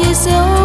chia sẻ